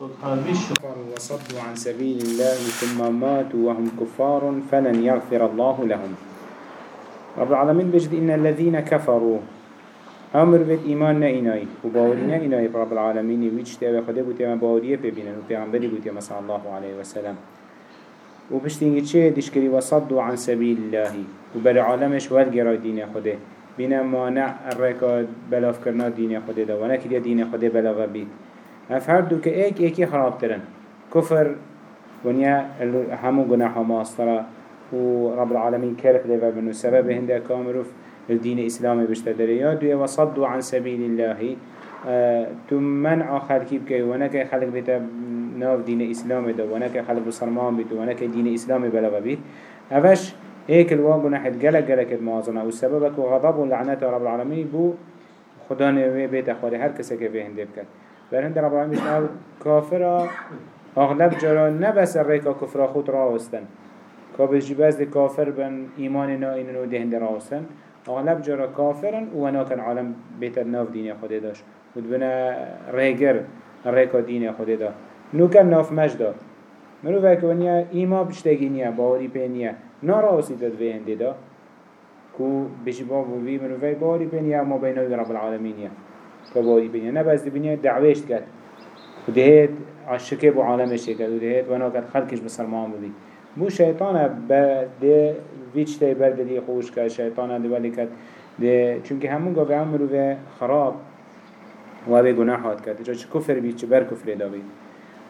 وصدوا عن سبيل الله ثم ماتوا وهم كفار فلن يغفر الله لهم. رب العالمين بجد إن الذين كفروا أمر بيت إيمان نإناي وباورينا إناي رب العالمين ويجتوا خده بوتي ما باوريه ببينن وبيغنبري بوتي صلى الله عليه وسلم. وبشتينجي تشيه دشكري وصدوا عن سبيل الله. وبر عالمش والقرا دين خده. بنا مانع الركاد بلاف كرنا دين خده ده ونكريا دين خده بلاغ بيت اف دو که ایک ایکی خراب ترن کفر ونیا همو گناح و ماسترا. و رب العالمين كرف لفا بنو سبب هنده كامروف الدين الإسلامي بشتدريا دوية وصدوا عن سبيل الله. تم منع خلقي بكي ونكا خلق بيتا ناف دين الإسلامي ده ونكا خلق بصرمان بيت ونكا دين الإسلامي بلغا بيت أفش هيك الواقع نحن قلق قلق المعظمة والسببك وغضب ولعنات رب العالمين بو. خدا نوي بيت أخوالي هر كسا كيفي هنده بكت بر هند رب العالمين أو كافر اغلب جرا نبس الريكا كفر خود راوستن كابش جباز دي كافر بن ايمان نا اینو ده هند راوستن اغلب جرا كافرن و كان عالم بيت الناف دين خود داش ود بنا ريگر الريكا دين خود دا نو كان ناف مجدا منو فاك ونيا ايما بشتگينيا باوري بينيا ناراوسي داد في هند دا كو بشي بابو في منو فاك باوري بينيا ما بينه رب العالمين يا كباري بنيا نبز بنيا دعويش كات ودهيت عشكي بو عالمش كات ودهيت وانا كات خلقش بسلمان ببي بو شيطان بده ویچ تی برد دی خوش که شیطان دی ولی کد دی چونکه همون گاوه هم مروه خراب و به گناهات کرد چه کفر بید چه بر کفر دا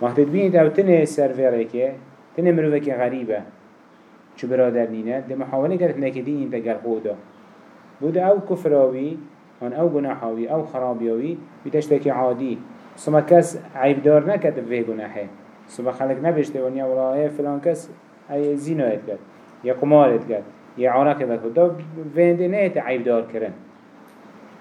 وقتی بینید او تنه سروره که تنه مروه که غریبه. چه برادر نینه. دی محاوله کرد نکدین این تگر خودا بود او کفراوی هن او گناحاوی او خرابیاوی بیتشتکی عادی. سما کس عیبدار نکد به گناحه سما خلق نبشته ونیا ولاه فلان کس ای زینایت کرد یا قمارت کرد یا عراق کرد. دا وینده نیت عیبدار کرن.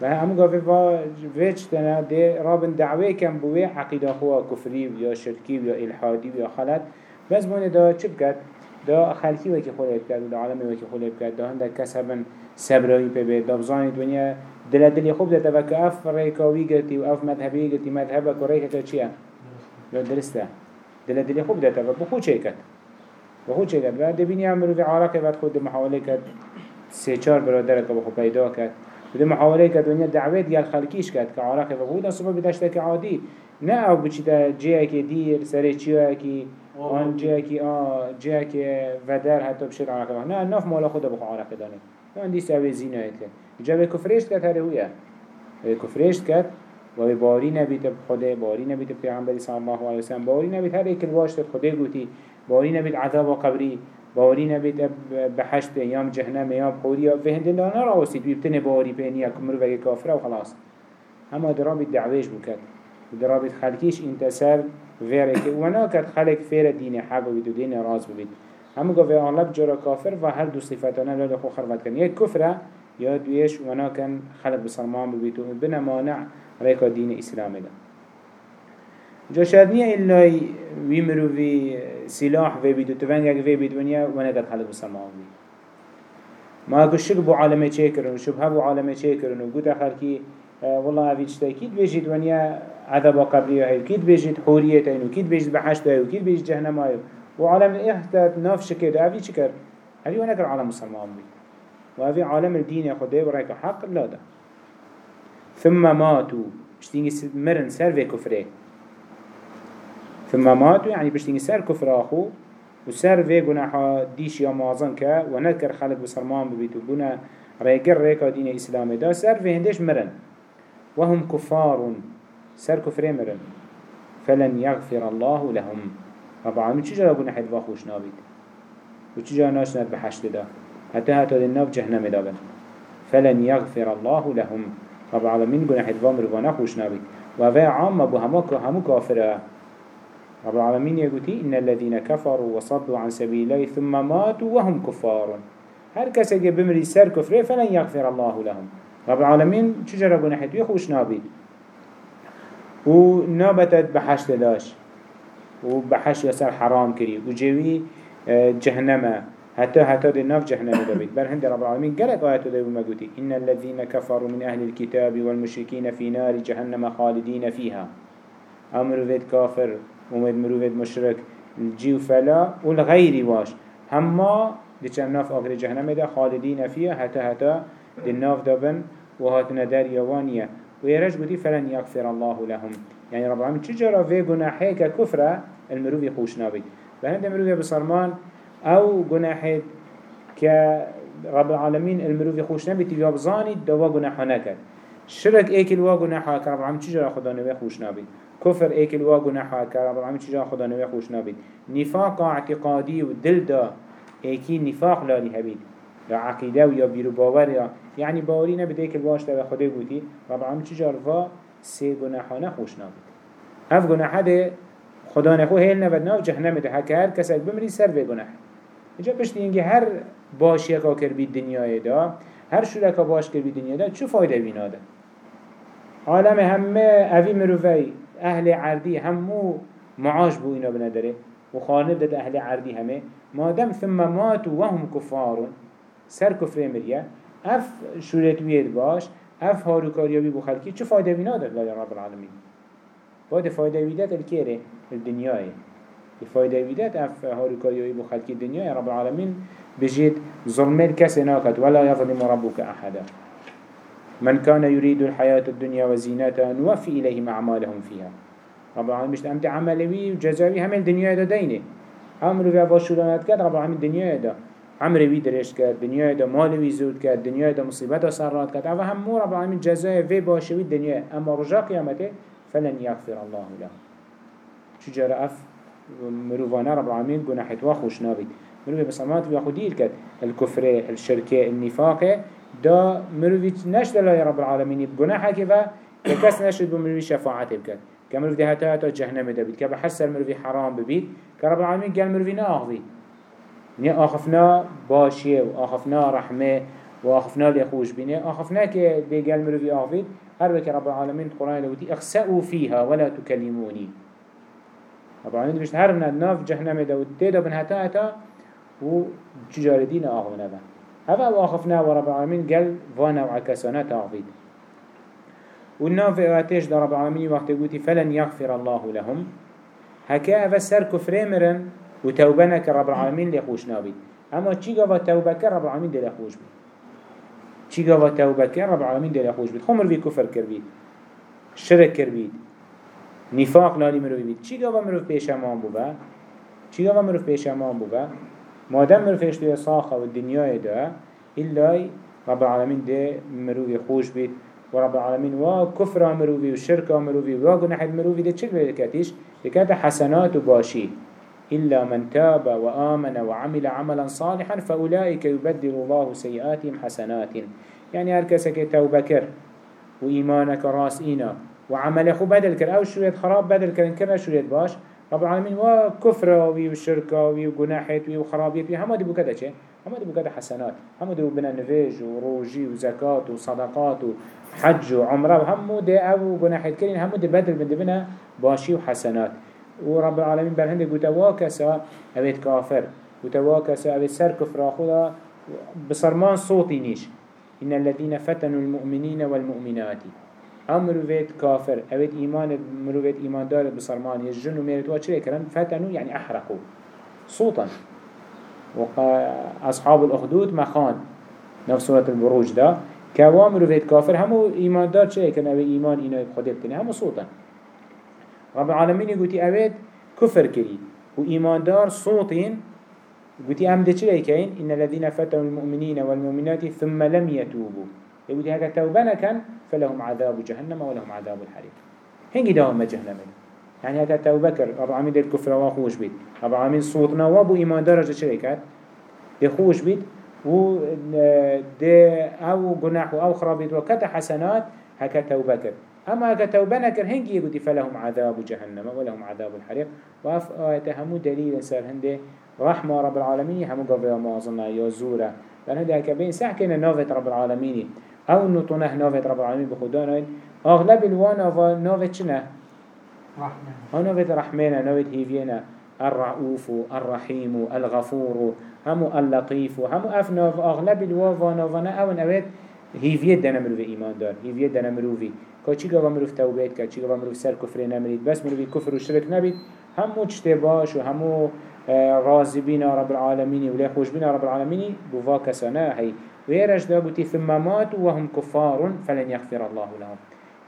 و همون گفته و ویچ تنه ده رابن دعوه کم بوی عقیده خوا کفری یا شرکی یا الحادی یا خلط. بس بونه دا چه بکرد؟ دا خلقی وکی خلق کرد دا عالمی وکی خلق کرد. دا هنده کس هبن صبرایی پی بید. دا بزانید ونیا دل دل خوب ده و که اف ریکاوی گرتی و اف مذهبی گرتی مذهبک و ریکا چیه؟ لا درسته. دل دل خوب ده و بخو کد بخو کد و دبینی عمرو في عراقی و خود محاوله کد سه چار برادر که بخو پیدا کد بده محاوله کد ونیا دعوت گل خلقیش کد که عراقی و بود. صبح که عادی. نه أو بچیتا جیه که دیر سر چیه که آن جیه که آه. جیه که ودر حتی بشید عراقی نه ناف مالا خود بخو عراقی دانه نه اندی سوی زینه کد جا کفرش کرد هره هویا کفرش کرد. و باری نبید خدا باری نبید پیغمبری صلی الله علیه وسلم باری نبید هر یک الواشت خدا گوتی باری نبید عذاب و قبری. باری نبید بحشت ایام جهنم ایام خوری. و هندن دانا راوستید بیبتن باری پینی کمرو وگه کافره و خلاص. اما درابید دعویش بکد درابید خلکیش انتصر ویره که ونا کد خلق فیر دین حق و دین راز ببید. همه گفت اغلب جرا کافر و هر دو صفتانه لاله خو خربت کن. یک کفره یا دویش ونا كان خلق بسلمان ببيتو بنا مانع ريكا دين إسلام دا جا شاید نیه ایلای وی مروی سلاح وی بید و تفنگک وی بید ونیا ونا كان خلق بسلمان بید ما اگه شک بو عالمه چه کرن و شبه بو عالمه چه کرن و گوتا خلقی والله اویج تا کید بيجيت ونیا عذاب قبری هاي كيد بيجيت حورية تاينو كيد بيجيت بحشت هاي وكيد بيجيت جهنم هاي وعالم احتات ناف شكر اوي چه اوي وأنا كر عالم مسلمان بید وهذا عالم الدين خده بريك حق لا ده. ثم ماتوا. بشتيني مرن سر في كفره ثم ماتوا يعني بشتيني سر كفر أخو وسر في جناح ديش يا مازن كا ونذكر خالد بسرمان ببيتو بنا ريقر ريكا دين الإسلام ده سر في هندش مرن. وهم كفار سر كفره مرن. فلن يغفر الله لهم. رب العالمين چجا جناح الواخوش نابيد وچجا ناش ند بحشت ده حتى هاتو الناف جهنم دابن فلن يغفر الله لهم. رب العالمين قلنا حدوام روانا خوش نابي وفا عام ابو همو كافر رب العالمين يقول إن الذين كفروا وصدوا عن سبيل الله ثم ماتوا وهم كفار. هر كسا بمري سر كفره فلن يغفر الله لهم. رب العالمين چجرا قلنا حدوه خوش نابي ونابتت بحشت داش. وبحشت يسر حرام كري وجوي آه، جهنمه. حتى حتى دي ناف جهنم دبيت. بل هند رب العالمين قالت آيات دي ومقوتي إن الذين كفروا من أهل الكتاب والمشركين في نار جهنم خالدين فيها. أو مروفيت كافر ومد مروفيت مشرك. الجي وفلا والغيري واش. هما دي ناف آخر جهنم ده خالدين فيها. حتى حتى دي ناف دابن وهاتنا دار يوانية ويرج بودي فلن يغفر الله لهم. يعني رب العالمين چجرا في گناحي ككفرة المروفي خوش نابي بهند مروفي بصرمان أو گناحي كرب العالمين المروفي خوش نابي تبيا بزاني دوا گناحا نكد شرك ايكل وا گناحا كرب العالمين چجرا خدا نوي خوش نابي كفر ايكل وا گناحا كرب العالمين چجرا خدا نوي خوش نابي نفاق اعتقادي ودل دا ايكي نفاق لالي هبيد لا عقيدة ويا بيرو باور يا يعني باوري نبدأ كل واش تبع خده بودي رب العالمين چجار فا سي گناحانه خوش نابد هف گناحه ده خدا نخو هیل نبد ناف جهنم ده. هکه هر کسک بمری سر به گناح اینجا پشت اینکه هر باشی یکا کر بی دنیای دا هر شرکا باش کر بی دنیای دا چه فایده بینا دا عالم همه اوی مروفی اهل عردی همو معاش بو اینا بنداره و خانه داد اهل عردی همه. مادم ثم مات و هم کفارون. سر کفر مریه. اف شرکویت باش اف هارو کاریابی بو خلکی چه فایده بینا داد لای رب العالمین. باید فایده ویدت الکیره الدنیای فايده ويدات اف بو خلقي الدنيا رب العالمين بجيت ظلم الكس ناكت ولا يظلم ربك أحدا. من كان يريد الحياة الدنيا وزينتها نوفي إليهم أعمالهم فيها رب العالمين مش أمت عملوي وجزاوي هم الدنيا دا دينه عمرو في باشولانات كد رب العالمين الدنيا دا. عمرو وی درش کرد دنیا دا. مال وی زود کرد دنیا دا. مصیبت سرات کرد. اما هم رب العالمین جزای وی باشوی دنیا اما رجا قیامته فلن یغفر الله له. چجرا اف؟ مروفانا رب العالمین گناحت و خوش نابید مروفی بسامات و خودیر کرد. الكفر الشركة النفاق دا مروفی نشد الله رب العالمین گناحه که و کس نشد بمروفی شفاعت بکرد. كمروف ده هتا هتا جهنم ده بید. که بحسر مروفی حرام ببید که رب العالمین قال مروفی ناغوی نیا آخفنا باشیه و آخفنا رحمه و آخفنا لیخوش بینه آخفنا که بگل مروی آخفید هر وكي رب العالمين قرآن لوتي اخسأوا فيها ولا تكلموني رب العالمين بيشت هر ناف جهنم داود تيدا بن هتا هتا و تجار دين آخفنا با هذا وآخفنا ورب العالمين قال وانا وعكسانا تاغفيد والناف اغاتيش دا رب العالمين وقت قوتي فلن يغفر الله لهم هكا أفسر كفريمرن وتوبة نكر رب العالمين ليخوش نابي اما چي قوة توبة كر رب العالمين دي ليخوش بي چي قوة توبة كر رب العالمين دي ليخوش بي خمر بي كفر كر بي شرك كر بي نفاق لالي مروي بي چي قوة مروف بيشمان بوبا چي قوة مروف بيشمان بوبا مادام مروف اشتوية صاخة والدنيا دا. إلا رب العالمين دي مروي خوش بي ورب العالمين وا كفر مروي وشرك مروي وا جناح مروي دي چل بكاتيش بكات حسنات وباشي إلا من تاب وآمن وعمل عملا صالحا فأولئك يبدل الله سيئاتهم حسنات يعني هركسك توبة كر وإيمانك راس إينا وعمل خو بدل كر أو شوية خراب بدل كر كر شوية باش. رب العالمين وكفر وي وشركة وي وجناحات وي وخرابيت وي هم دي بكذا شيء هم دي بكذا حسنات. هم دي بنا نفيج وروجي وزكاة وصدقات وحج وعمره وهم دي أو جناحات كرين هم دي بدل من بنا باشي وحسنات ورب العالمين برهند قلت واكسا اويت كافر قلت واكسا اويت سر كفر خدا بصرمان صوتي نيش إن الذين فتنوا المؤمنين والمؤمنات. أمرو فيت كافر اويت إيمان مرو فيت إيمان دار بصرمان يجن وميرت واتشري كرن فتنوا يعني أحرقوا صوتا أصحاب الأخدود مخان. نفس سورة البروج ده كوامر فيت كافر همو إيمان دار شيء كان أبي إيمان إينا بخدبتني همو صوتا رب العالمين يقولي أبد كفر كري وإيمان دار صوتين قلتي أم دي چلي كين إن الذين فتنوا المؤمنين والمؤمنات ثم لم يتوبوا يقولي هكا توبنا كان فلهم عذاب جهنم ولهم عذاب الحريق. هنجي داهم جهنم؟ يعني هكا توبكر العالمين دي الكفر وخوش بيت رب العالمين صوتنا وابو إيمان دار رجل چلي كات دي خوش بيت و دي أو جناح أو خرابيت وكتا حسنات هكا توبكر أما أكا توبة نكر هنجي يقول فلهم عذاب جهنم ولهم عذاب الحريق. وأف دليل سر هنده رحمة رب العالمين همو قبل ما أظن يا زورة لأن أكا بين سحكينا نوفت رب العالمين أو نطنه نوفت رب العالمين بخدانا أغلب الوانا نوفت شنا رحمة أو نوفت رحمنا نوفت هيفينا الرؤوف الرحيم الغفور همو اللطيف همو أفناف أغلب الوانا نوفنا أو نوفت هيفيت دنا مروفي إيمان دار هيفيت دنا مروفي که چی گفت مروف توبیت کرد چی گفت مروف سر کفر نمرید بس مروفی کفر و شرک نبید همو چته باش و همو راضی بینا رب العالمینی و لی خوش بینا رب العالمینی بوا کسانه هی ويرش دا بوتي ثم ماتوا وهم كفار فلن يغفر الله لهم.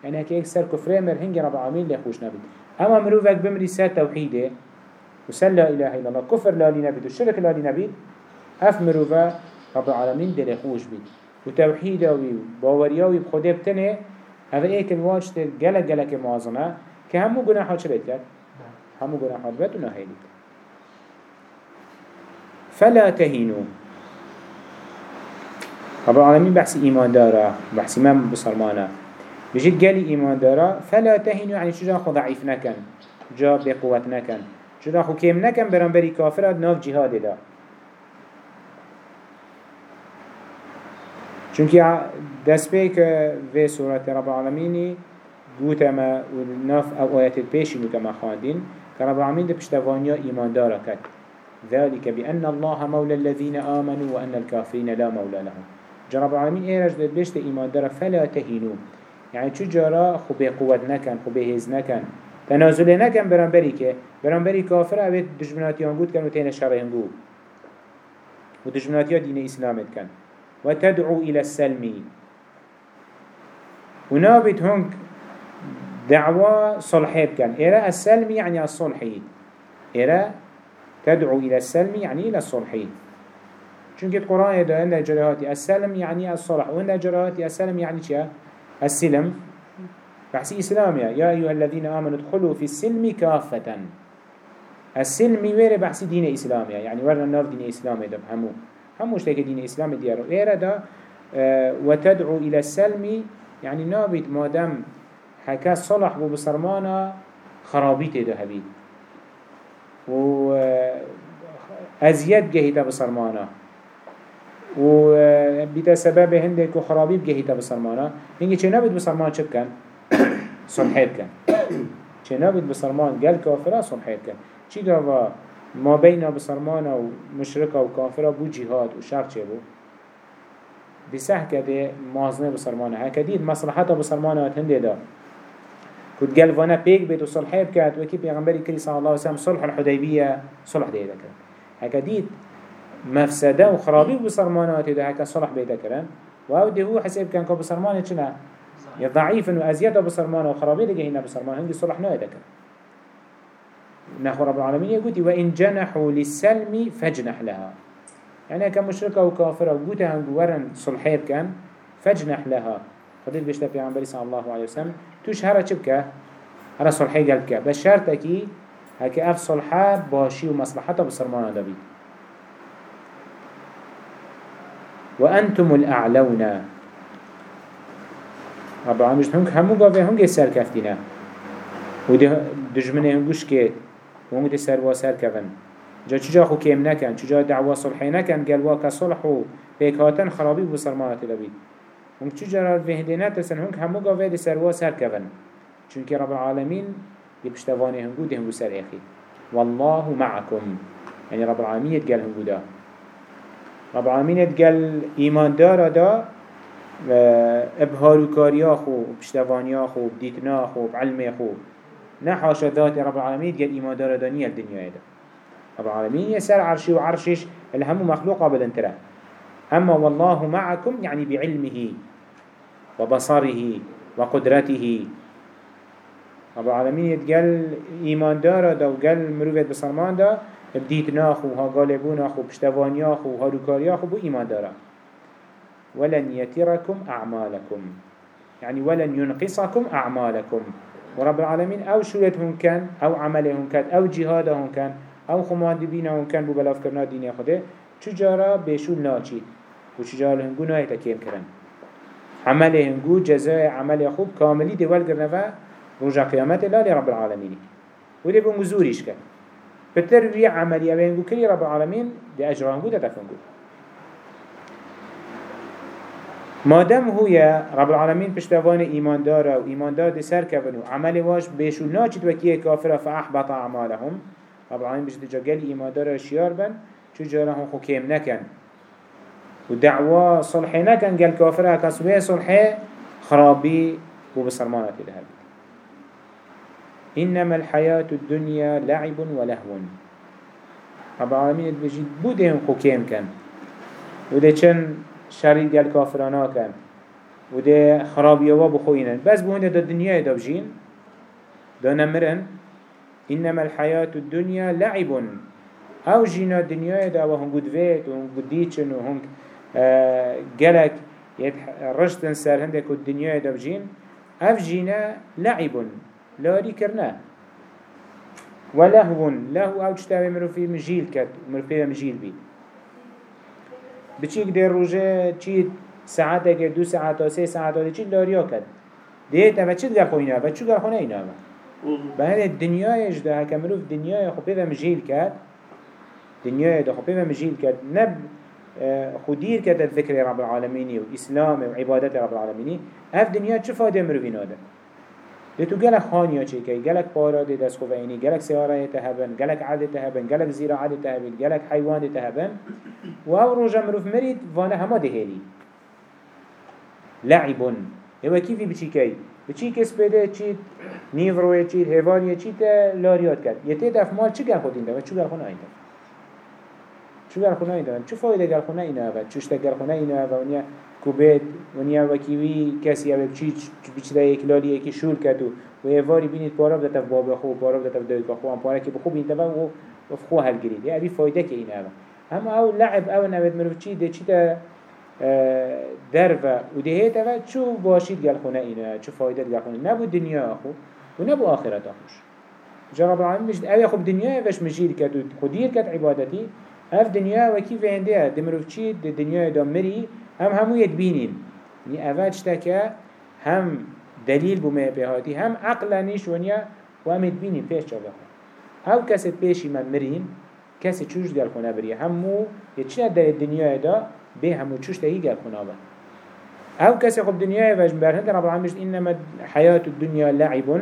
يعني هكي اكسر كفره مر هنگي رب العالمين لخوش نبي أما مروفك بمري توحيده وسل لا إله إلا الله كفر لا لنبيد والشرك لا لنبيد أف مروفا رب العالمين دل خوش بيد. وتوحيده وباورياوي بخده بتنه هذا ايك الواجت جلق جلق معظمه كهمو گناحات شريت كد همو گناحات بد ونهيلي فلا تهينوا رب العالمين بحث إيمان دارا بحث إمام بصرمانا بجد قالي إيمان دارا فلا تهنوا يعني شو جا خو ضعيف نكن جا بقوة نكن. شو جا خو كيم نكن؟ برانبري كافر ناف جهاد دا. چونكي دست بيك في سورة رب العالمين قوتا ما ناف أو آيات البيشي قوتا ما خاندين كرب العالمين ده بشتفانيا إيمان دارا كت ذلك بأن الله مولى الذين آمنوا وأن الكافرين لا مولى لهم. جرب العالمين ايرج ده بيشت إيمان دارا فلا تهينوا يعني شو جرا؟ خو بقوة نكن خو بهز نكن تنازل نكن برانبري که برانبري كافر اوه دجمناتيان قود كن و تين شرعين قود و دجمناتيان دين إسلامت كن وتدعو إلى السلم. ونابت هنك دعوة صلحي كان إرى السلم يعني الصلحي إرى تدعو إلى السلم يعني إلى الصلحي چونك القرآن يدعو أن جرهاتي السلم يعني الصلح وأن جرهاتي السلم يعني شيء السلم. بحسي إسلام يا أيها الذين آمنوا ادخلوا في السلم كافة السلم ويري بحسي دين إسلام يعني ورنا النار دين إسلام يدب همو همو اشتاك دين إسلام ديارو إيرا دا آه وتدعو إلى السلم يعني نابت مادام حكا صلح بو بسرمانا خرابيته ده هبيد و آه أزياد جهيتا بسرمانا. و بیتا سبب هنده که خرابی بگهیتا بسرمانا. هنگی چه نبید بسرمان چه بکن؟ صلحید کن چه نبید بسرمان؟ گل کافره صلحید کن چی گاوا ما بین بسرمانا و مشرکا و کافره بو جهاد و شرق چه بو؟ بسه کده مازنه بسرمانه. هکدید مصلحتا بسرمانه هنده دا. كنت قال وأنا بيك بيت وصلحي بكات وكي بيغنبري كري صلى الله عليه وسلم صلح الحديبية صلح دي ذكر هكذا مفسده و خرابي بسرمانات ده هكا صلح بيتا كرن و أو ده هو حساب كان كو بسرمانه چنا يا ضعيف و ازياده بسرمانه و خرابي ده هنا بسرمانه هنگي صلح نه ده كرن نخو رب العالمين يقول وإن جنحوا للسلم فاجنح لها. يعني كمشركة وكافرة وقوتها هنگو ورن صلحيب كان فاجنح لها. خديت بيشتا في عمبالي صلى الله عليه وسلم توش هرا چبكا هرا صلحي قلبكا بس شرطكي هكا اف صلحة باشي ومصلحته بسرمانه ده بيت وأنتم الأعلون. رب العالمين هنك همو قاوه هنك سر كفتنا وده دجمنه هنگوش كيت وهنگ ده سر واسر كفن جا چجا خو كيم نكن چجا دعوة صلحي نكن قلوا كصلحو بيك هاتن خرابي بسرمانات لبيد هنگ چجا را فهدنا تسن هنگ همو قاوه ده سر واسر كفن چونك رب العالمين يبشتواني هنگو ده هنگو سر أخي والله معكم يعني رب العالمين يتقال هنگو ده رب العالمين قال إيمان دارا دا ابهارو كاريا خو بشتوانيا خو بديتنا خو بعلمي خو نحاش ذات رب العالمين قال إيمان دارا دانية الدنيا دا. رب العالمين يسر عرشي وعرشش الهم مخلوق بدن ترى أما والله معكم يعني بعلمه وبصره وقدرته رب العالمين يتقال إيمان دارا دا وقال مروفيت بصرمان دا. بديت ناخو ها غالبون ناخو بشتواني آخو ها ركاري آخو بو إيمان دارا ولن يتركم أعمالكم يعني ولن ينقصكم أعمالكم ورب العالمين أو شولتهم كان أو عملهم كان أو جهادهم كان أو خماندبينهم كان بو بلاف كرنا دين خده چجارا بشول ناچي وچجارا هنگو ناية تكيم كرن عمله هنگو جزاء عمل خوب كاملي دول قرنفا رجع قيامت الله لرب العالمين وده بمزوريش كان بتر وی عملی اوینگو کلی رب العالمین دی اجرانگو دا تفنگو مادم هویا رب العالمین پشتوان ایمان داره و ایمان دار دی سر کبنو عمل واش بیشو ناچید وکیه کافره فاحبط اعمالهم. رب العالمین بشت جا گل ایمان داره شیار بن چو جارهم خو کم نکن. و دعوا صلحی نکن گل کافره کسوه صلحی خرابی بو بسرمانة الهب إنما الحياة الدنيا لعب ولهو. رب العالمين بجيد بودهم خوكيم كان وده چن شريط ديال كافرانا كان وده خرابيوا بخوينن بس بهنده دا الدنيا دا بجين دا نمرن. إنما الحياة الدنيا لعب. آو جينا الدنيا دا وهم قد فيت وهم قد ديتشن وهم قلق رشتن سر هندك الدنيا دا بجين اف جينا لعب. لاري كرنا ولهو لهو أو جتاوي مرو في مجيل كت مرو في مجيل بي بچيك دي روجه چيت ساعته که دو ساعت و سه ساعت و چی لاریا کرد. دیت اما چی در خوینه و چی در خونه اینا اما به هنه دنیایش ده هکه مروف دنیای خوبه و مجیل کرد. دنیای ده خوبه و مجیل کرد. نب خودیر کرد ذکر رب العالمینی و اسلام و عبادت رب العالمینی. اف دنیا چه فایده مروفین آده ده تو گلک خانیا چه که؟ گلک پارا ده دست خوبه اینی گلک سیاره تهبن گلک عد تهبن گلک زیرا عد تهبن گلک حیوان تهبن. و أو روژا مروف مرید وانه همه دهیلی لعبون. هوا كيفي بچي كي بچي كس بده چي نيفروه چي هوانيه چي تا لاريات كد يته دف مال چي گل خودين ده چو گل خونه اين ده چو گل خونه اين ده چو فايده گل خونه اين ده چوش تا ده كوبيت ونیا وكيوي كسي أو بچي بچي ده يك لالي يكي شول كدو و هواني بينيت پارا بده تف باب خو پارا بده تف دوي خو ام پارا كي بخو تبا و وفخو هل گريد يعني فايده كي اين ده هم أو لعب أو نوید مروف چي ده چي تا درفه و دهیت اول چو باشید گل خونه اینه چو فایده گل خونه. نبود دنیا اخو و نبود آخرت آخوش. جا رب العالمین مجد اوی خب دنیا وش مجید کد و خودیر کد عبادتی. اف دنیا و کی وینده دمروف چی؟ دنیا دا هم همو نی اول چتا هم دلیل بومه بهاتی هم عقل نیش ونیا و هم یدبینین پیش چا بخون. أو کسی پیشی من مرین کسی چوش گل خونه بری. همو چی در دنیا دا به همو چوش تهی گل خنابه أو کسی خب دنیای وجه برهند رب العالمین انما حیات الدنیا لعب.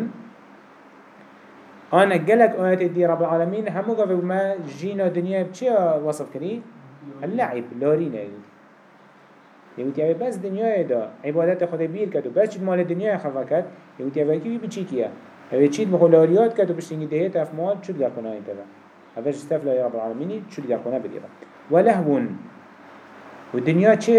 آنا قلق آيات دي رب العالمين همو قفل ما جينا دنيا بچه وصف كري اللعب لارين يقول يقول يا بس دنيا دا. عبادت خدا بير كد بس مال دنيا خفا كد يقول يا كيف بچي كيا هذا چيد مخلاريات كد بشتنگي دهيت اف مال شو تقال قناه انتبه هذا استفلا يا رب العالمين شو تقال قناه بديبا ولهون والدنيا چه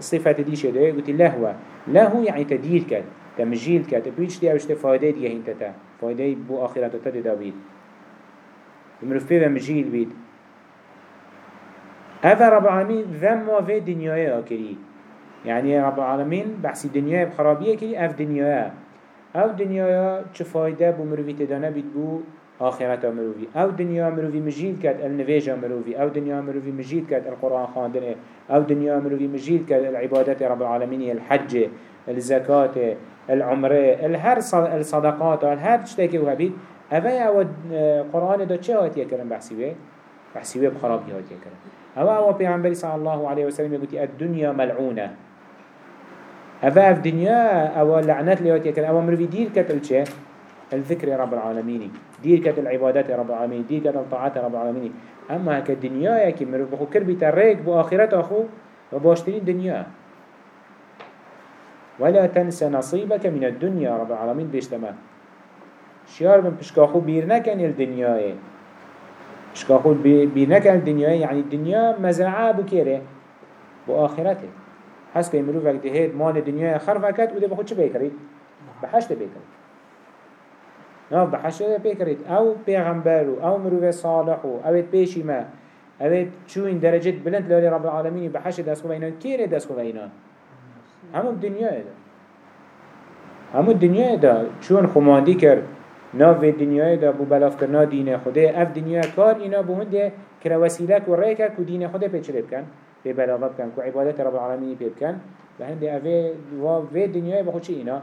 صفات دي شده؟ قلت لهوة لهو يعني تدير كد تمجيل كد بيش دي اوشته فايده دي هين تتا. فايده بو آخرات تتا دا بيد يمرف فيه مجيل بيد هذا رب العالمين ذم في دنيا كري يعني رب العالمين بحسي دنيا بخرابية كري اف دنيا أو دنيا چه فايده بو مروفي تدانا بيد بو آخرت مروفي أو دنیا مروفي مجید کد النواج مروفي أو دنیا مروفي مجید کد القرآن خاندنه أو دنیا مروفي مجید کد العبادات رب العالمين الحج الزكاة العمره الهر الصدقات الهر تشتكي وهبيد اوه أو قرآن دا چه هاتيه کرن بحثيوه بحثيوه بخرابي هاتيه کرن. اوه أو پیغمبر صلى الله عليه وسلم يقول الدنيا ملعونة. اوه اف دنيا أو لعنات اللي هاتيه کرن اوه مروفي دير كتل چه الذكر رب العالمين. دير كت العبادات رب العالمين. دير كت الطاعات رب العالمين. أما هكا الدنيا يكي مروف بخو كربي تريك بو آخرت أخو وباشترين دنيا. ولا تنسى نصيبك من الدنيا رب العالمين بيشتما. شيار من بشكاخو بيرنكن الدنيا بشكاخو بيرنكن الدنيا يعني الدنيا مزرعة بكيره بو آخرته حس كي مروف وقت هيد مال الدنيا خرفكت وده بخو چه بيكريد بحشت بيكريد ناف بحشر بيكريت أو پیغمبر أو مروف صالح أو پیشی ما أو چوين درجة بلند لالي رب العالمين بحشر دست خواه اینا. كير دست خواه اینا؟ همو الدنيا ده همو الدنيا ده چون خماندي كر ناف الدنيا ده بو بلاف کرنا دين خوده اف دنيا كار اینا بو هنده كرا وسيلك و ريكا كو دين خوده پیچره بکن بي بلاغت بکن كو عبادت رب العالمين بي بکن بهنده اوه و في دنيا بخو چه اینا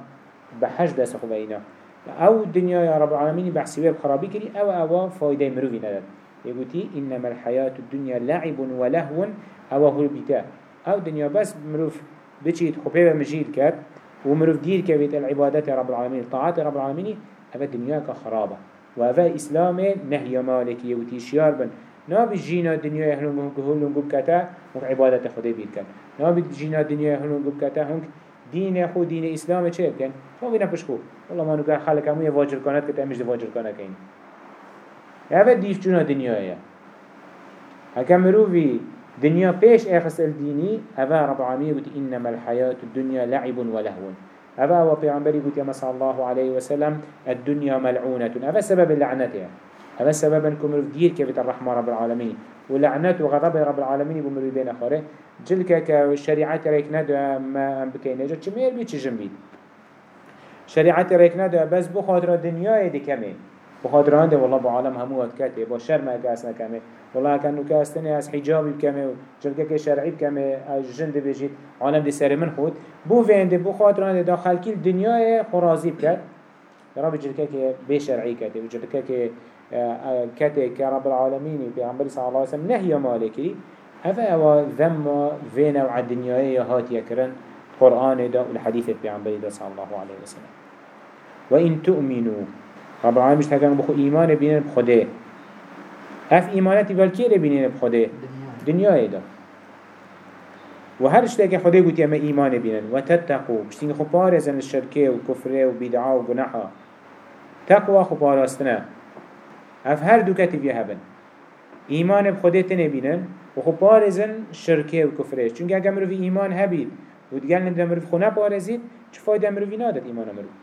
بحش دست خواه اینا أو دنيا يا رب العالمين بحسبه بخرابي كري أو أو فايدة مروفي ندد يقولي إنما الحياة الدنيا لعب ولهو أو هو بيتا أو دنيا بس مروف بچيت خبيبه مجيد كات ومروف دير كبيت العبادات رب العالمين. طاعات رب العالمين أو دنيا كخرابة. وهذا إسلام نهي مالك يقولي شيار بن. نابي جينا الدنيا يهلون قهولون قب كتا هم عبادة خده بيت كان نابي جينا الدنيا يهلون قب كتا هم دين خو دين إسلام چه بكن ما بينا بشكو والله ما نقول خالك همو يواجر كانت كتا مش واجر كانت كين هذا ديف جنا دنيا يا هكا مروفي دنيا بيش اخس الديني هذا رب العالمين قلت إنما الحياة الدنيا لعب ولهو هذا هو بيعنبري قلت يا صلى الله عليه وسلم الدنيا ملعونة هذا سبب اللعنة هذا سبب انكم مروف دير كيف الرحمة رب العالمين. ولعنة وغضب رب العالمين بمروي بين أخره. جلك كشريعة ريك ندو ما بكينه جا چمير بي چجم بيد شريعة ريك ندو بس بخاطر الدنيا دي كمين بخاطر عنده والله بعالم همو واتكاته با شر ما كاسنا كمي والله كانو كاستني از حجابي بكمي جلك كشرعي بكمي جند بيجيت عالم دي سر من خود. بو فينده بو خاطر عنده داخل كل دنيا خرازي بكت رب جلك بشرعي كته وجلك كي كته كرب العالمين بيعمل صلى الله عليه وسلم نهي مالكي هذا هو ذم في نوع الدنيا هات يكرن قرآن دا والحديث بيعمل صلى الله عليه وسلم. وإن تؤمنوا رب العالمين مش تكلم بخو إيمان بينين بخده اف إيمانتي بالكير بينين بخده دنيا دا. وهر اشتاك خده قلت يما إيمان بينين وتتقوا بشتين خو بارزن الشركة وكفرة وبدعاء وقناحة تقوى خو بارستنا اف هر دو کتی بیا هبن. ایمان بخوده تنه بینن و خب پارزن شرکه و کفرش. چونکه اگر مروی ایمان هبید و دیگر نده مروی خونه پارزید چه فایده مروی نادد ایمان مروی؟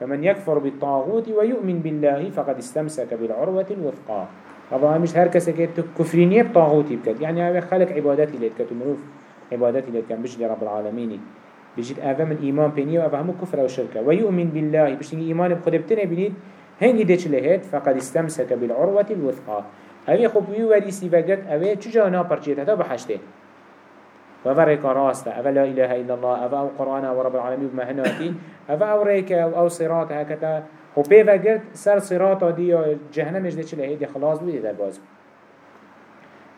فمن يكفر بالطاغوت ويؤمن بالله فقد استمسك بالعروة الوثقى طبعا مش هر كسي كي كفرينيه بطاغوتي بكت يعني هذا خلق عبادتي ليت كت مروف عبادتي ليت كان بجد رب العالمين بجد أفا من إيمان بينيه وأفا همو كفر أو شركة ويؤمن بالله. بجد إيمان بخده بتنه بنيد هنگی دیچ لهید فقد استمسك بالعروة الوثقى. اوی خوب وی وریسی وگرد اوی چجا نا پرچیت هتا بحشته وفا ريكا راستا أفا لا إله إلا الله أفا أو قرآن ورب العالمين بمهناتي أفا أو ريكا أو, أو صراط هكذا خو بيفا قلت سر صراطا دي جهنم اجده چله هيدي خلاص بودي در باز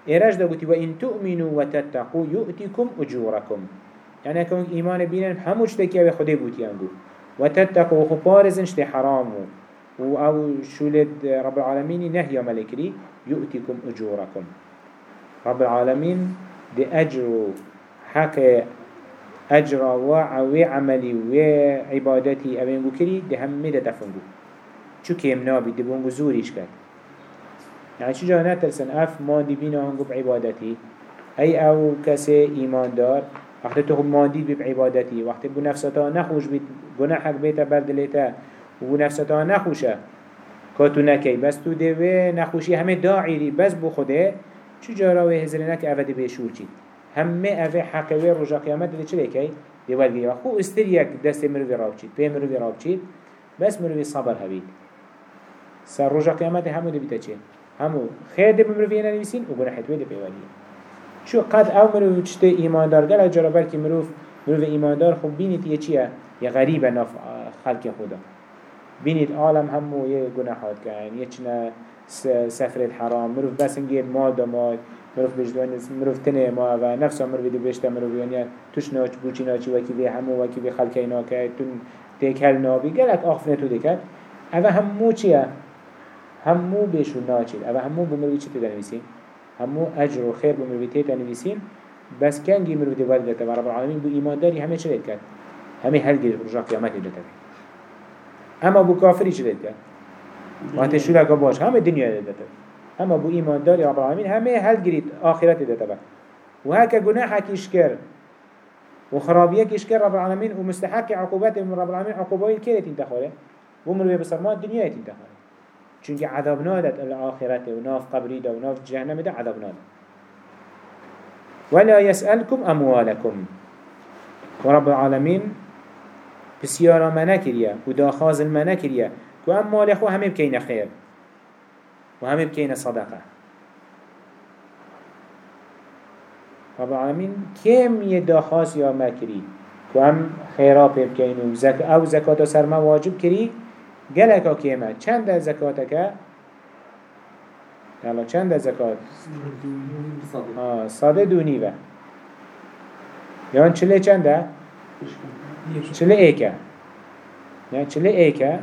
إيراج دا قلت وإن تؤمنوا وتتقوا يؤتكم أجوركم. يعني كون إيمان بينا هموش تكي أبي خده قلت ينقو وتتقوا خو بارزن شتي حرامو و أو شولد رب العالمين نهي ملكري يؤتكم أجوركم. رب العالمين دي أجر حق أجر وعوي عملي وعبادتي أبين بكري دي هم مدى تفنجو شو كيم نابي دي بونجو زوريش كات؟ يعني شو جانا ترسن أف ما دي بينا هنجو بعبادتي أي أو كسي إيمان دار وقت تو مادي بعبادتي وقت بو نفستا نخوش بيت گناحك بيتا بردلتا و نفستا نخوشه. کاتو نکی بس تو دوه نخوشی همه داعیری بس بو خوده. چو جارا و هزرینه که اوه بشور چید همه اوه حقوه رجا قیامت دی چه لیکی؟ دی ولگی و خو استر یک دست مروی راب چید پی مروی راب چید بس مروی صبر هبید سر رجا قیامت همو دی بیتا چه؟ همو خیر دی مروی ننویسین و گناه حتوه دی پیولی شو قد او مروی چته ایماندار گل جارا بلکی مروف مروف ایماندار خوب بینید یه چیه؟ یه غریبه ناف خلق خدا. بینید عالم همو یه گناهات کن یه چنه سفر الحرام مروف بس انگیر مال دا مال. مروف بجدوان تنه ما و نفسا مروف دو بشتا مروف یعنی توش ناچ بوچی ناچی وکی به همو وکی به که تون تیکل نابی. گلک آخفنه تو دکت اوه همو چیه؟ همو بشو ناچید. اوه همو بمروی چی تدنویسین؟ همو اجر و خیر بمروی تدنویسین بس کنگی مروف دو ولدت و رب العالمین بو ایمان داری همه چه کرد؟ همه هلگی رجا قیامت اما بو کافری چه دید وقتی شولکا باش همه دنیا دید اما بو ایمانداری رب العالمین همه هل گرید آخرت دید با و هکا گناح کش کرد و خرابیه کش کرد رب العالمین و مستحق عقوبت من رب العالمین عقوبایی که تین تخوره و مروی بسرمان دنیا تین تخوره چونکه عذاب نادت الاخرت و ناف قبری دا و ناف جهنم دا عذاب نادت. ولا يسألكم أموالكم ورب العالمين بسیارا ما نکریه و داخاز ما نکریه و هم مال خو همه بکین خیر. و همه بکین صدقه. رب العالمین کم یه داخاز یا مکری؟ و هم خیرا پی بکین و زک او زکات سر ما واجب کری؟ گلکا کیمه؟ چند زکات که؟ یلا چند زکات؟ صده دونی و یان چله چنده؟ چله ایکه يعني چله ایکه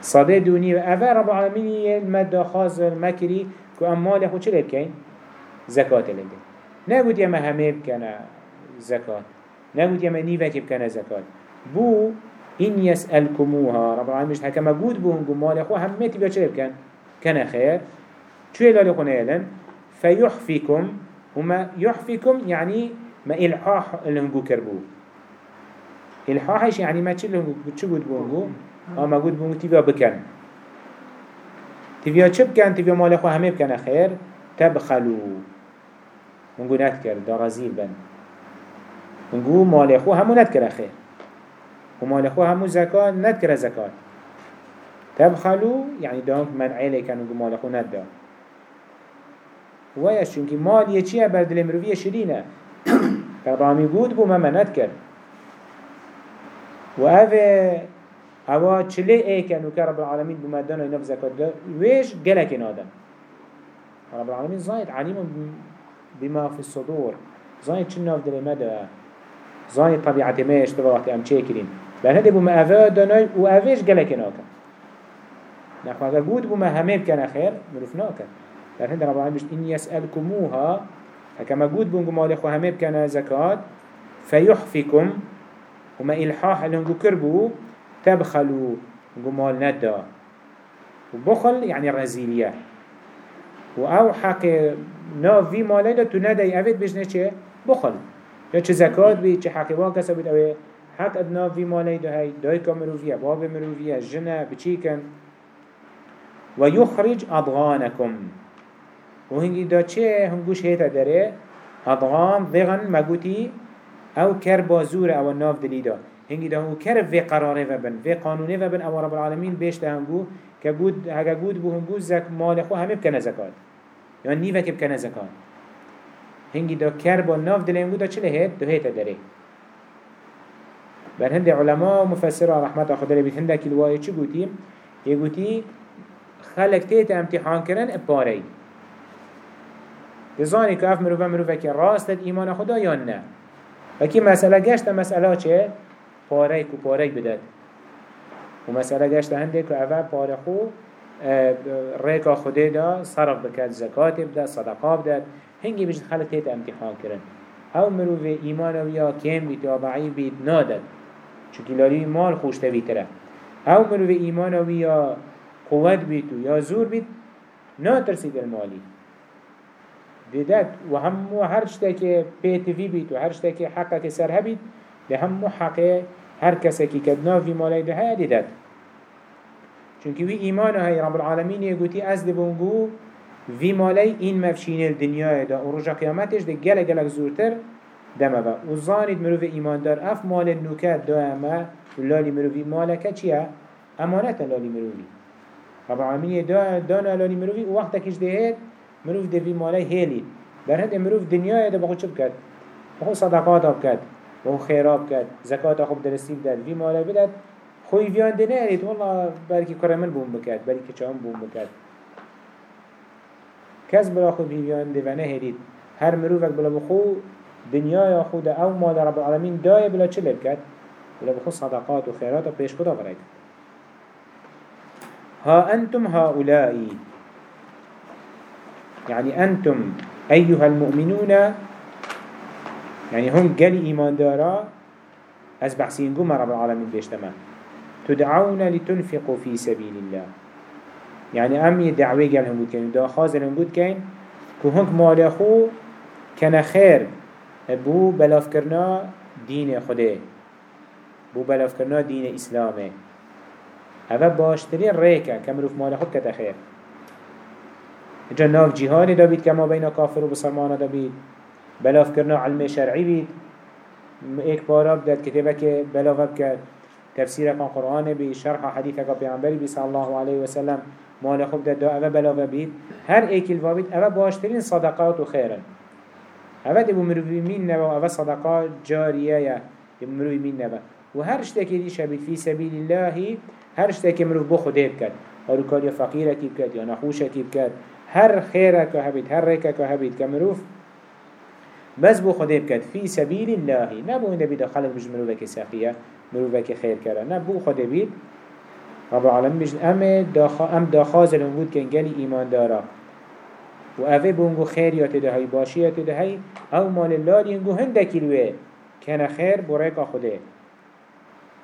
صده دونی و اوه رب العالمین المد خاص المکری که امال خود چله بکن زکات لده نگود یه همه بکنه زکات. نقول يما نيفك بكنا زكاة بو إن يسألكموها رب العالمين مش هكما قود بو هنقو مال أخو همتي بيا چلي بكن كان خير شو يلالي خنا يلن فيحفيكم هما يحفيكم يعني ما إلحاح اللي هنقو كربو إلحاحش يعني ما چل هنقو چو قود بو هنقو ما قود بو تيبيا بكن. تيبيا چه بكن؟ تيبيا مال أخو همي بكن خير تبخلو هنقو نتكر دا غزيل بن. هنقو مال أخو همو نتكر خير ومال أخو همو زكاة نتكر زكاة تبخلو يعني دانك منعي لكن هنقو مال أخو ندى ويش چونك مال يچيه بردل مروفية شرينه فرامي قود بو ما منت كر و اوه اوه چلي ايكن وكا رب العالمين بمدان ينف زكاة ده ويش قلق نادم رب العالمين زايد عليم بما في الصدور. زايد چن ناف دل مدى زايد طبيعة ما يشتبه وقت أم چيكرين بل هده بما اوه داناي و اوهش قلق ناكن نحو اگر قود بما همه بكن خير مروف ناكن بل هده رب العالمين إن يسألكموها هكما قود بونجو مالي خو همه بكنا زكاة فيحفكم وما إلحاح هنجو كربو تبخلوا هنجو مال ندا. وبخل يعني رزيلية. وأو حق ناف في مالي دا تندا يأفد بجنة چه بخل. يا چه زكاة بي چه حق واقع سبت اوه حق ادنا في مالي دا هاي دايكا مروفية باب جنة بچيكن. ويخرج أضغانكم. و هنگی دا چه؟ هنگوش داره. اضغام ضغن مگوتی او کر بازور او ناف دلی دا هنگی دا هنگو کر في قراره و بن في قانونه و بن او رب العالمین بیش دا هنگو که بود هگا بود بو هنگو زک مال خو همه بکنه زکات. یا نیوه که بکنه زکات. هنگی دا کر با ناف دلی هنگو دا چه لهید دا هیتا داره بر هند علماء مفسر رحمت خدا لبید هندکی الوایه چی گوتیم؟ یه گوتی خلق تیت امتحان کرن اپاره بزانی که اف مروفه مروفه که راستت ایمان خدا یا نه؟ و کی مسئله گشت مسئله چه؟ پاره کو پاره بدد و مسئله گشت هنده که اول پاره خو ریکا خوده دا صرف بکد زکات بده صدقا بده هنگی بجد خلق امتحان کرن او مروفه ایمان و یا کم بید یا بید نادد چونکه لالی مال خوش تره او مروفه ایمان و یا قوت بید یا زور بید ناترسید المالی دیدد و همو هر شتاك بيتفي بيت و هر شتاك حقك سر هبيت ده همو حق هر که کدنا في مالای ده های دیدد چونکه وی ایمان های رب العالمین یگوتی از دبونگو في مالای این مفشین الدنیای ده و رجا قیامتش ده گلگ گلگ زورتر دمه با و مروف ایمان دار اف مال نوکت دا اما لالی مروفی مالکه چیه؟ امانت لالی مروفی رب العالمین دانا لالی مروفی وقتا کش دهید مروف دوی مالی هیلی. در هند مروف دنیای ده بخود چه بکد بخود صدقات بکد بخود خیراب بکد زکات خوب درستی بدد وی مالی بدد خوی ویان دنه هرید والله بلکی کرمل بوم بکد بلکی چام بوم بکد کس بلا خود ویان دوانه هرید هر مروفك بلا بخو دنیای خود أو مال رب العالمین دای بلا چه بکد بلا بخو صدقات و خیرات و پیش خدا برد ها أنتم هؤلائی يعني أنتم أيها المؤمنون يعني هم قال إيمان دارا أز بحسين قم رب العالمين بيشتما تدعون لتنفقوا في سبيل الله. يعني أمي دعوة قال هم كين دا هم قد كين كو أخو كان خير بو بلاف كرنا دين خده بو بلاف كرنا دين إسلامه هذا باشترين ريكا كمروف مال أخو كتا خير جا ناف جهاد دا بید کما بین کافر و بسلمان دا بلاف کرنا علم شرعی بید. ایک پارا بدد کتبه که بلاف بکد تفسير كان قرآن بي شرح حديث كان بيعنبري بي صلى الله عليه وسلم مال خوب ده دا أبا بلا بيت هر ايك الوابيت أبا باشترين صدقات وخيرا أبا دي بمروي مين نبا أبا صدقات جارية يا بمروي مين نبا. وهر اشتكي دي شبيت في سبيل الله هر اشتكي مروي بو خده بكت هارو كان يا فقيرة كي بكت يا نخوشة كي بكت هر خيرك هبيت هر ريكك هبيت كمروف بس بو خده بكت في سبيل الله نبو هنده بيدا خلق بج مروفك ساقية مروفك خير كرا نبو خده بيد رب العالمين بجن ام داخا ام داخازل ونقود كن جالي ايمان دارا. و اوه بونگو خیریات ده های باشیات ده های أو مال الله دینگو هنده کلوه كان خير بريكا خده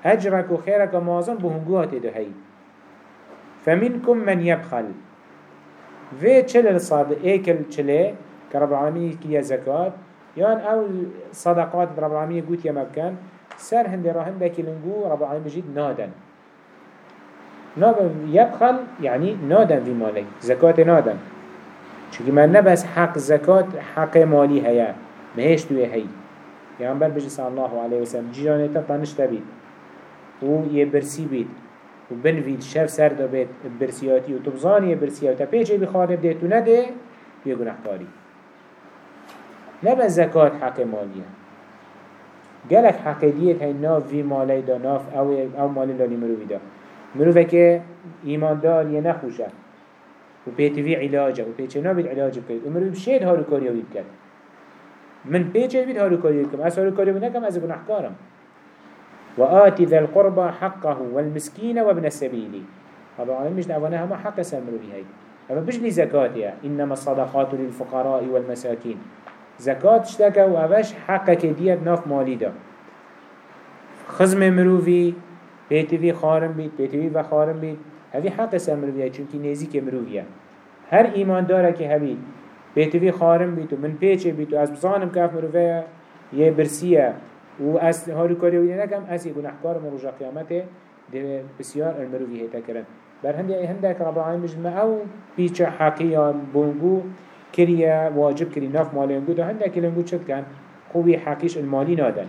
أجرك وخيرك مازن بهنجوات دهي فمنكم من يبخل في چل الصاد ايكل چله كرب العالمين كي زكاة يان أو صدقات رب العالمين قوت يا مبكان سر هند راهن باكي لنقو رب العالمين بجيد نادن. نادن يبخل يعني نادن في مالي زكاة نادن. چونكي ما نبس حق زكاة حق مالي هيا مهيش توي هي يعني بل بجي صلى الله عليه وسلم. جيرانيتا طنش تبيت و يبرسي بيت خب و بنوید شف سر دو بید برسیاتی و تبزانی برسیاتا پیچه بخانه بده تو نده بیا گناهکاری. نبه زکات حق مالیه. گلک حقیدیت های ناف وی مالی دا ناف او, او مالی لانی مروی دا مروی که ایماندار یه نخوشه. و پیتوی علاجه و پیچه نابید علاج بکرد و مروی بشید هارو کاری کاریوی بکرد من پیچه بید هارو کاری بکرم از هارو کاریوی نکم از گناهکارم. وآتي ذا القربى حقه والمسكين وابن السبيل. هذا العالم مش نعوانا هما حق سامرو هاي. أما بجلي زكاة إنما الصدقات للفقراء والمساكين. زكاة اشتكى وأبش حقك ديت ناف مالي دا. خزم مروفي بيتوي خارم بيت بيتوي وخارم بيت. هذه حق سامروي چونكي نزيك مروفيا هر إيمان داره که هبید بيتوي خارم بيت من پیچه بيت از بزانم كاف مروفيا يه برسيه و از هارو کاری ویده نکم از یه گناهکار مروجا قیامته ده بسیار المروفی هیتا کرن بر هنده هنده رب العالمین بجمع آو پیچ حقیان بونگو كريا واجب كري ناف مالي انجو ده هنده كلنجو چد كان خوبي حقيش المالي نادن.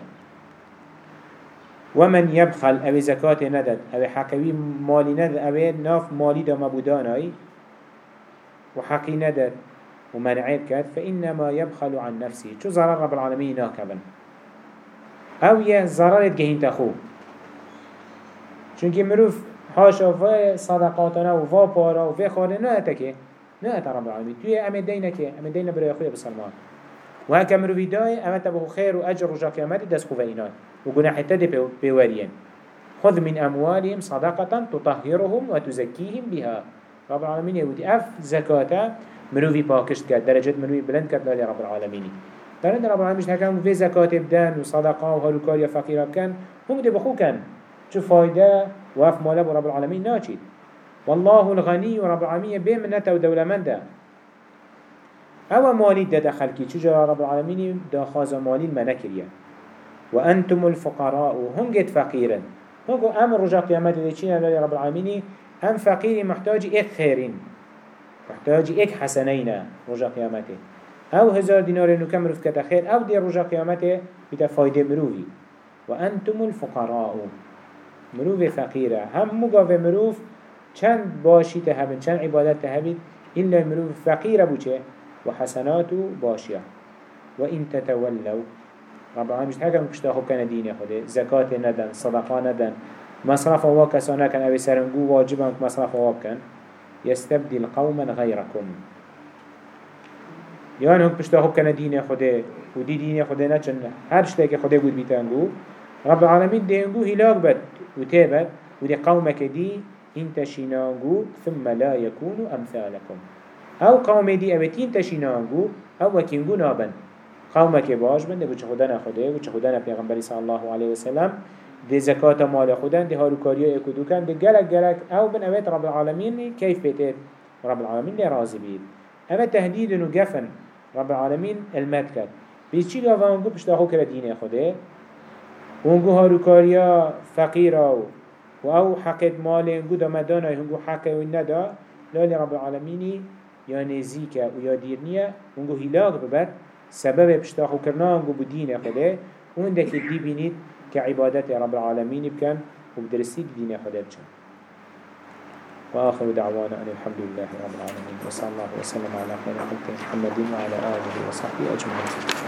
ومن يبخل أو زكاة ندد أو حقوي مالي ندد أو ناف مالي ده مبوداناي وحقي ندد ومنعيب كات فإنما يبخل عن نفسه شو ضرر رب العالمين ناكبا أو يه ضررت جهين تخو چونك مروف حاشا و صدقاتنا و و پارا و و خانه نه اتكي نه ات رب العالمين توی امه دينه که امه دينه برای خوی بسلمان و هكا مروفي داي امه تبخو خير و اجر و جا قيامت دست خو وينان و گناح تدي بيوريين خذ من أموالهم صدقة تطهرهم وتزكيهم بها رب العالمين يقول أف زكاة مروفي باكشت كات درجة مروفي بلند كات لالي رب العالمين برند رب العالمين هكذا في زكاة بدن وصدقة وهلوكار يا فقيرة كان هم دي بخو كان شو فايدة وف مالا رب العالمين ناچيد والله الغني ورب العالمين بمنته ودولة من ده أو مالي ده دخل كي چجرا رب العالمين ده خاز مالي المنكرية وأنتم الفقراء هم جد فقيرا هم أمر رجا قيامات دي چينا رب العالمين هم فقير محتاج إك خيرين محتاج إك حسنين رجا قيامته أو هزار دينار نو كم رفت كتا خير أو دي رجا قيامته بتا فايدة مروفي وأنتم الفقراء. مروف فقيرة هم مقاف مروف چند باشي تهبن چند عبادت تهبن إلا مروف فقيرة بوچه وحسناته باشية وإن تتولوا رب العالمين مش هكذا مكشتا خوب كان دين خوده. زكاة ندن صدقاء ندن. مصرف واكسانا كان أبي سرنقو واجبا مصرف واكن يستبدل قوما غيركم یان هم پشتا خوب کنه دین خوده و دی دین خوده نچن هر شته که خوده بود بیتنگو رب العالمین دینگو هلاک بد و تیبد و دی قومك دی این تشینانگو ثم لا يكونوا امثالكم أو قوم دی اوتین تشینانگو أو وکینگو نابن قومك باش بنده و چه خدا نخوده و چه خدا پیغمبری صلی الله علیه وسلم دی زکات مال خودن دی هاروکاریا اکدو کن دی گلک گلک. أو بن اوید رب العالمین کیف بیتید رب العالمین دی راضی بید. اما تهدید و گفن رب العالمين المد بيش چي گاوا هنگو پشتا خو کرد دين خوده. هنگو هاروكاريا فقيرا و أو حقت مال هنگو دا مدانا هنگو حق و ندا. رب العالمين يا نزيكا و يا ديرنيا هنگو هلاك ببت سبب پشتا خو کرنا هنگو بو دين خوده. و هندك دي بينيد كعبادت رب العالمين بكن و دين خوده بچن وآخر دعوانا أن الحمد لله رب العالمين وصلى الله وسلم على خير محمد وعلى آله وصحبه أجمعين.